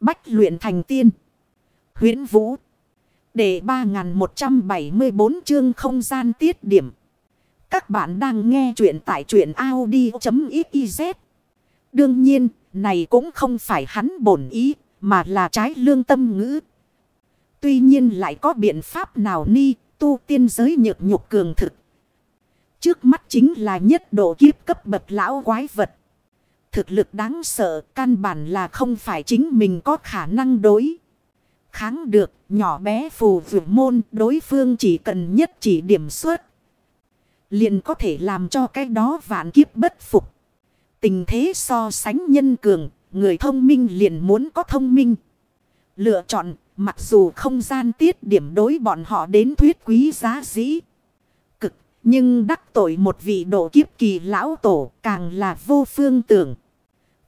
Bách luyện thành tiên. huyễn Vũ. Để 3174 chương không gian tiết điểm. Các bạn đang nghe truyện tại truyện Audi.xyz. Đương nhiên, này cũng không phải hắn bổn ý, mà là trái lương tâm ngữ. Tuy nhiên lại có biện pháp nào ni, tu tiên giới nhược nhục cường thực. Trước mắt chính là nhất độ kiếp cấp bậc lão quái vật. Thực lực đáng sợ, căn bản là không phải chính mình có khả năng đối. Kháng được, nhỏ bé phù vượt môn, đối phương chỉ cần nhất chỉ điểm xuất Liền có thể làm cho cái đó vạn kiếp bất phục. Tình thế so sánh nhân cường, người thông minh liền muốn có thông minh. Lựa chọn, mặc dù không gian tiết điểm đối bọn họ đến thuyết quý giá dĩ. Nhưng đắc tội một vị độ kiếp kỳ lão tổ càng là vô phương tưởng.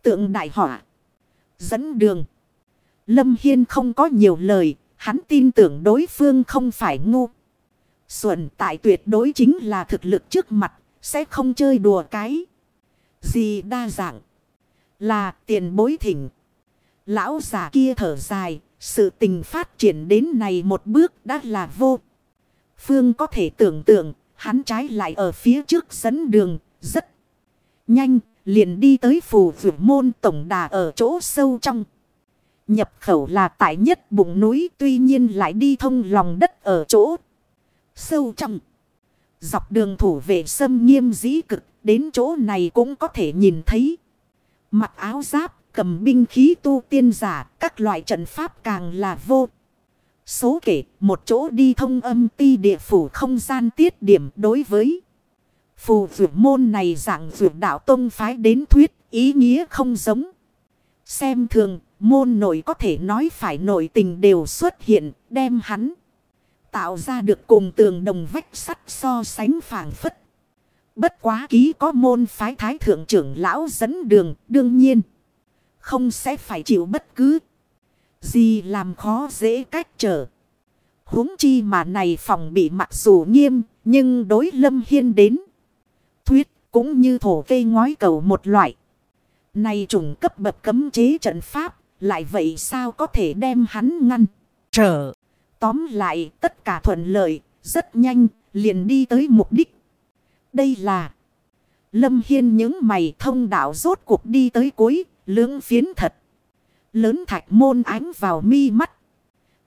Tượng đại họa. Dẫn đường. Lâm Hiên không có nhiều lời, hắn tin tưởng đối phương không phải ngu. xuân tại tuyệt đối chính là thực lực trước mặt, sẽ không chơi đùa cái. Gì đa dạng. Là tiền bối thỉnh. Lão giả kia thở dài. Sự tình phát triển đến này một bước đã là vô. Phương có thể tưởng tượng. Hắn trái lại ở phía trước dẫn đường. Rất nhanh. Liền đi tới phù vượt môn tổng đà ở chỗ sâu trong. Nhập khẩu là tại nhất bụng núi. Tuy nhiên lại đi thông lòng đất ở chỗ sâu trong. Dọc đường thủ vệ sâm nghiêm dĩ cực. Đến chỗ này cũng có thể nhìn thấy. Mặc áo giáp, cầm binh khí tu tiên giả, các loại trận pháp càng là vô. Số kể, một chỗ đi thông âm ti địa phủ không gian tiết điểm đối với. Phù vượt môn này dạng vượt đạo tông phái đến thuyết, ý nghĩa không giống. Xem thường, môn nội có thể nói phải nội tình đều xuất hiện, đem hắn. Tạo ra được cùng tường đồng vách sắt so sánh phản phất. Bất quá ký có môn phái thái thượng trưởng lão dẫn đường đương nhiên. Không sẽ phải chịu bất cứ gì làm khó dễ cách trở. huống chi mà này phòng bị mặc dù nghiêm nhưng đối lâm hiên đến. Thuyết cũng như thổ cây ngói cầu một loại. Này trùng cấp bậc cấm chế trận pháp lại vậy sao có thể đem hắn ngăn trở. Tóm lại tất cả thuận lợi rất nhanh liền đi tới mục đích. Đây là Lâm Hiên những mày thông đạo rốt cuộc đi tới cuối, lưỡng phiến thật. Lớn thạch môn ánh vào mi mắt.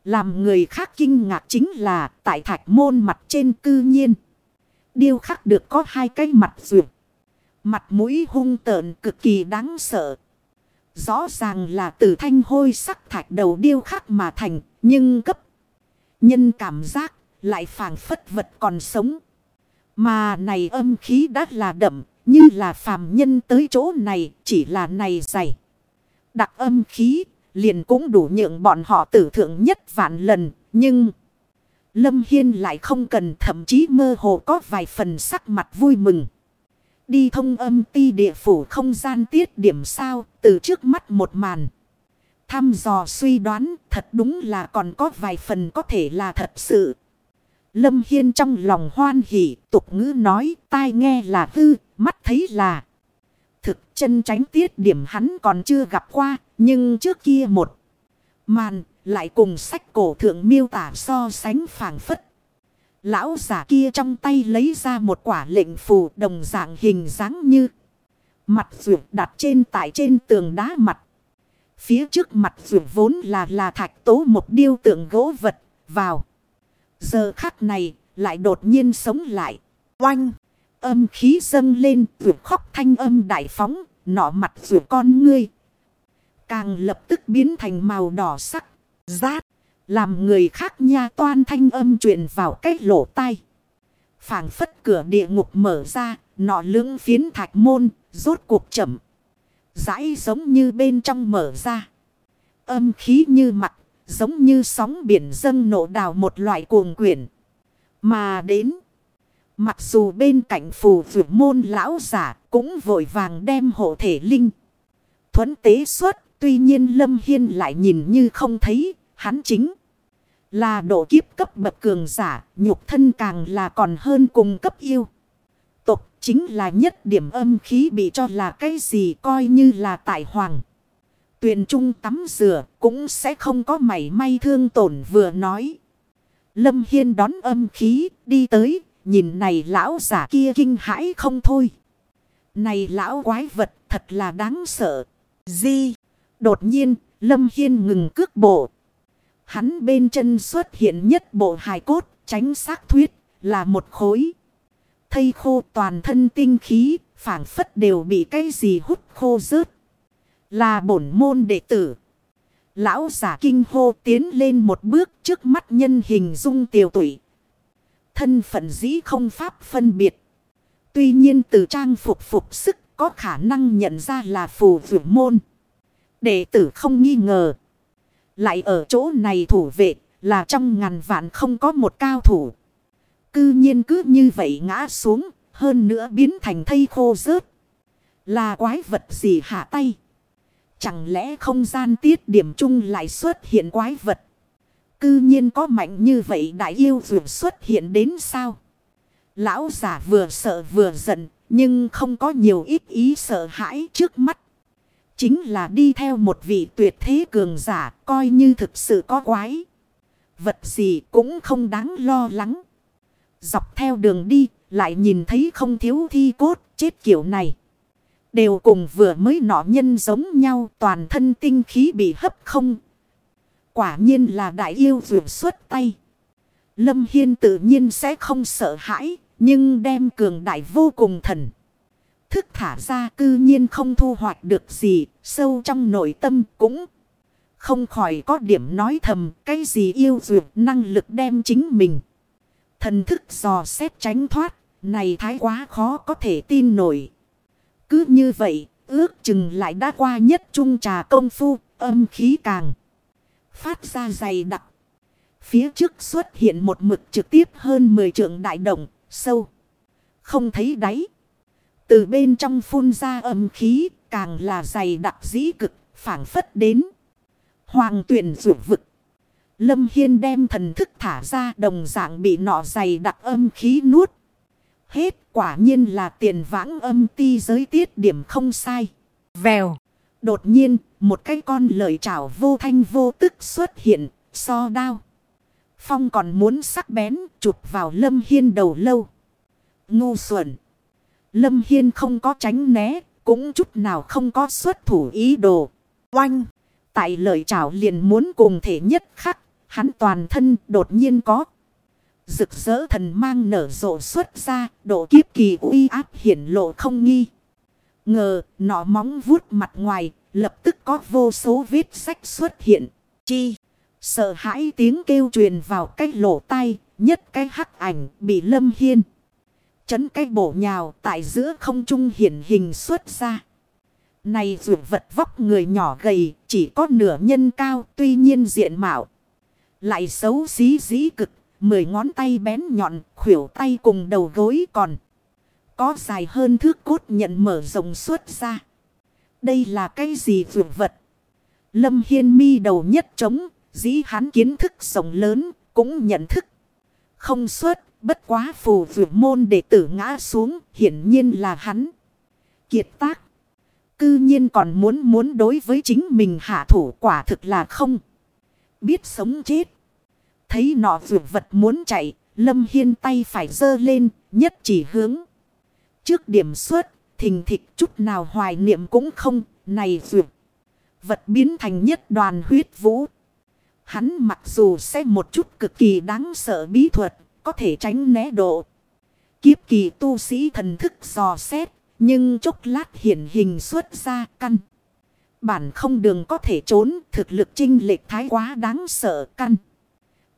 Làm người khác kinh ngạc chính là tại thạch môn mặt trên cư nhiên. Điêu khắc được có hai cái mặt duyệt. Mặt mũi hung tợn cực kỳ đáng sợ. Rõ ràng là từ thanh hôi sắc thạch đầu điêu khắc mà thành, nhưng cấp. Nhân cảm giác lại phảng phất vật còn sống. Mà này âm khí đã là đậm, như là phàm nhân tới chỗ này, chỉ là này dày. Đặc âm khí, liền cũng đủ nhượng bọn họ tử thượng nhất vạn lần, nhưng... Lâm Hiên lại không cần thậm chí mơ hồ có vài phần sắc mặt vui mừng. Đi thông âm ti địa phủ không gian tiết điểm sao, từ trước mắt một màn. Thăm dò suy đoán, thật đúng là còn có vài phần có thể là thật sự. Lâm Hiên trong lòng hoan hỉ, tục ngữ nói, tai nghe là hư, mắt thấy là. Thực chân tránh tiết điểm hắn còn chưa gặp qua, nhưng trước kia một màn lại cùng sách cổ thượng miêu tả so sánh phảng phất. Lão giả kia trong tay lấy ra một quả lệnh phù đồng dạng hình dáng như mặt ruột đặt trên tại trên tường đá mặt. Phía trước mặt ruột vốn là là thạch tố một điêu tượng gỗ vật vào. Giờ khắc này lại đột nhiên sống lại. Oanh! Âm khí dâng lên vượt khóc thanh âm đại phóng. Nọ mặt vượt con ngươi. Càng lập tức biến thành màu đỏ sắc. Rát! Làm người khác nha toan thanh âm truyền vào cái lỗ tai. phảng phất cửa địa ngục mở ra. Nọ lưỡng phiến thạch môn. Rốt cuộc chậm. Rãi giống như bên trong mở ra. Âm khí như mặt, Giống như sóng biển dâng nổ đào một loại cuồng quyển. Mà đến. Mặc dù bên cạnh phù vượt môn lão giả cũng vội vàng đem hộ thể linh. Thuấn tế xuất. Tuy nhiên Lâm Hiên lại nhìn như không thấy. Hắn chính là độ kiếp cấp bậc cường giả. Nhục thân càng là còn hơn cùng cấp yêu. Tục chính là nhất điểm âm khí bị cho là cái gì coi như là tại hoàng Tuyền trung tắm rửa cũng sẽ không có mảy may thương tổn vừa nói. Lâm Hiên đón âm khí đi tới, nhìn này lão giả kia kinh hãi không thôi. Này lão quái vật thật là đáng sợ. Di, đột nhiên, Lâm Hiên ngừng cước bộ. Hắn bên chân xuất hiện nhất bộ hài cốt, tránh xác thuyết, là một khối. Thây khô toàn thân tinh khí, phản phất đều bị cái gì hút khô rớt. Là bổn môn đệ tử. Lão giả kinh hô tiến lên một bước trước mắt nhân hình dung tiểu tụy. Thân phận dĩ không pháp phân biệt. Tuy nhiên từ trang phục phục sức có khả năng nhận ra là phù vượt môn. Đệ tử không nghi ngờ. Lại ở chỗ này thủ vệ là trong ngàn vạn không có một cao thủ. Cư nhiên cứ như vậy ngã xuống, hơn nữa biến thành thây khô rớt. Là quái vật gì hạ tay. Chẳng lẽ không gian tiết điểm chung lại xuất hiện quái vật. Cư nhiên có mạnh như vậy đại yêu vượt xuất hiện đến sao? Lão giả vừa sợ vừa giận, nhưng không có nhiều ít ý sợ hãi trước mắt. Chính là đi theo một vị tuyệt thế cường giả, coi như thực sự có quái. Vật gì cũng không đáng lo lắng. Dọc theo đường đi, lại nhìn thấy không thiếu thi cốt, chết kiểu này. Đều cùng vừa mới nọ nhân giống nhau, toàn thân tinh khí bị hấp không, Quả nhiên là đại yêu vượt xuất tay. Lâm Hiên tự nhiên sẽ không sợ hãi. Nhưng đem cường đại vô cùng thần. Thức thả ra cư nhiên không thu hoạch được gì. Sâu trong nội tâm cũng không khỏi có điểm nói thầm. Cái gì yêu vượt năng lực đem chính mình. Thần thức dò xét tránh thoát. Này thái quá khó có thể tin nổi. Cứ như vậy, ước chừng lại đã qua nhất trung trà công phu, âm khí càng phát ra dày đặc. Phía trước xuất hiện một mực trực tiếp hơn 10 trượng đại động, sâu. Không thấy đáy. Từ bên trong phun ra âm khí, càng là dày đặc dĩ cực, phản phất đến. Hoàng tuyển rủ vực. Lâm Hiên đem thần thức thả ra đồng dạng bị nọ dày đặc âm khí nuốt. Hết quả nhiên là tiền vãng âm ti giới tiết điểm không sai. Vèo. Đột nhiên, một cái con lợi chảo vô thanh vô tức xuất hiện, so đao. Phong còn muốn sắc bén, chụp vào Lâm Hiên đầu lâu. Ngu xuẩn. Lâm Hiên không có tránh né, cũng chút nào không có xuất thủ ý đồ. Oanh! Tại lợi chảo liền muốn cùng thể nhất khắc, hắn toàn thân đột nhiên có. Rực rỡ thần mang nở rộ xuất ra, độ kiếp kỳ uy áp hiển lộ không nghi. Ngờ, nọ móng vuốt mặt ngoài, lập tức có vô số vết sách xuất hiện. Chi? Sợ hãi tiếng kêu truyền vào cái lỗ tai, nhất cái hắc ảnh bị lâm hiên. Chấn cái bổ nhào tại giữa không trung hiển hình xuất ra. Này dù vật vóc người nhỏ gầy, chỉ có nửa nhân cao, tuy nhiên diện mạo. Lại xấu xí dĩ cực, mười ngón tay bén nhọn, khuỷu tay cùng đầu gối còn. Có dài hơn thước cốt nhận mở rộng xuất ra. Đây là cái gì vượt vật? Lâm Hiên mi đầu nhất trống, dĩ hắn kiến thức rộng lớn, cũng nhận thức. Không xuất, bất quá phù vượt môn đệ tử ngã xuống, hiển nhiên là hắn. Kiệt tác. Cư nhiên còn muốn muốn đối với chính mình hạ thủ quả thực là không. Biết sống chết. Thấy nọ vượt vật muốn chạy, Lâm Hiên tay phải dơ lên, nhất chỉ hướng. Trước điểm xuất, thình thịch chút nào hoài niệm cũng không, này dược. Vật biến thành nhất đoàn huyết vũ. Hắn mặc dù sẽ một chút cực kỳ đáng sợ bí thuật, có thể tránh né độ. Kiếp kỳ tu sĩ thần thức dò xét, nhưng chốc lát hiển hình xuất ra căn. Bản không đường có thể trốn, thực lực trinh lệch thái quá đáng sợ căn.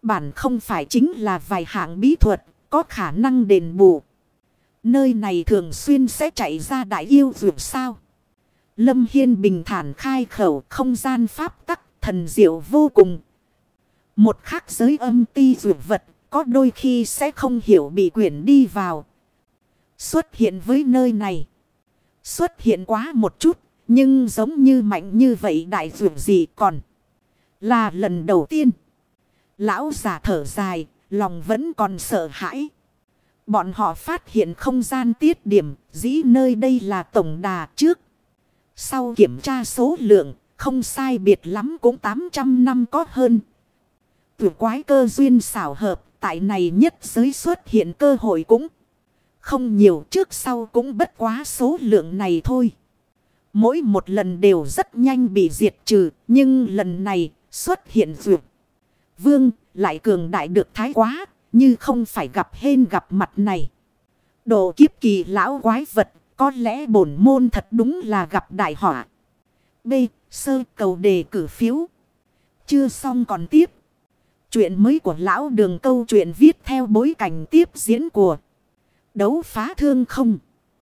Bản không phải chính là vài hạng bí thuật, có khả năng đền bù. Nơi này thường xuyên sẽ chạy ra đại yêu vượt sao. Lâm Hiên bình thản khai khẩu, không gian pháp tắc, thần diệu vô cùng. Một khắc giới âm ti vượt vật, có đôi khi sẽ không hiểu bị quyển đi vào. Xuất hiện với nơi này. Xuất hiện quá một chút, nhưng giống như mạnh như vậy đại vượt gì còn. Là lần đầu tiên. Lão giả thở dài, lòng vẫn còn sợ hãi. Bọn họ phát hiện không gian tiết điểm, dĩ nơi đây là tổng đà trước. Sau kiểm tra số lượng, Không sai biệt lắm cũng 800 năm có hơn. Tuyệt quái cơ duyên xảo hợp. Tại này nhất giới xuất hiện cơ hội cũng không nhiều trước sau cũng bất quá số lượng này thôi. Mỗi một lần đều rất nhanh bị diệt trừ. Nhưng lần này xuất hiện dược. Vương lại cường đại được thái quá. Như không phải gặp hên gặp mặt này. Độ kiếp kỳ lão quái vật. Có lẽ bổn môn thật đúng là gặp đại họa. B. Sơ cầu đề cử phiếu. Chưa xong còn tiếp. Chuyện mới của lão đường câu chuyện viết theo bối cảnh tiếp diễn của đấu phá thương không.